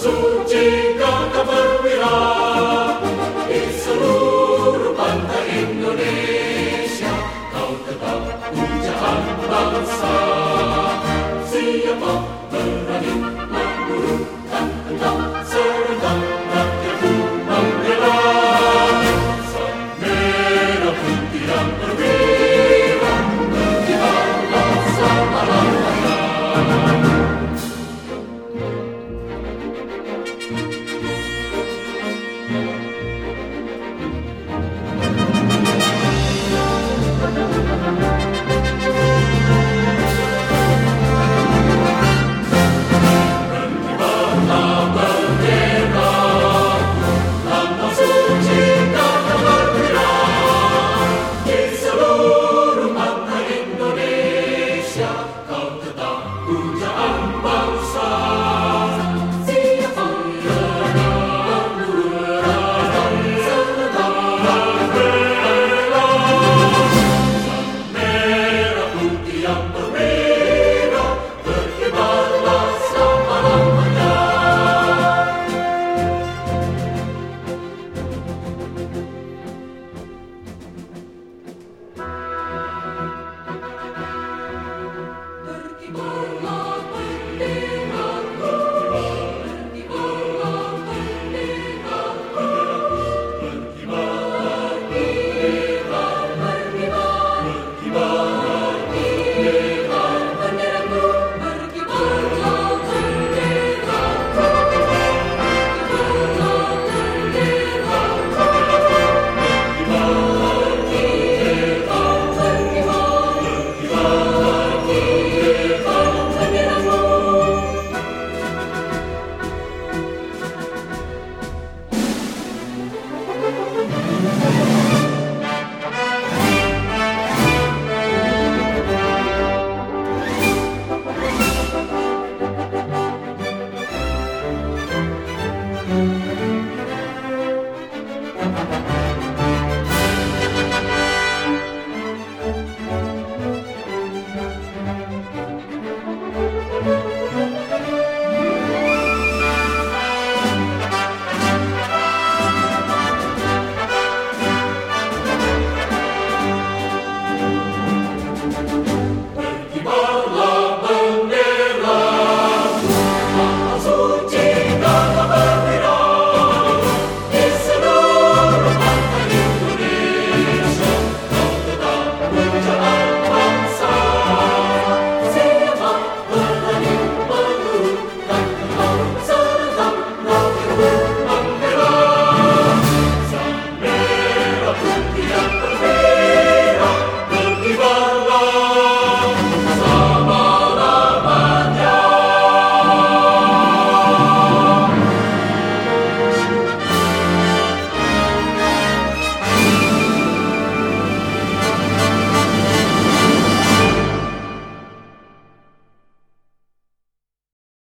Azul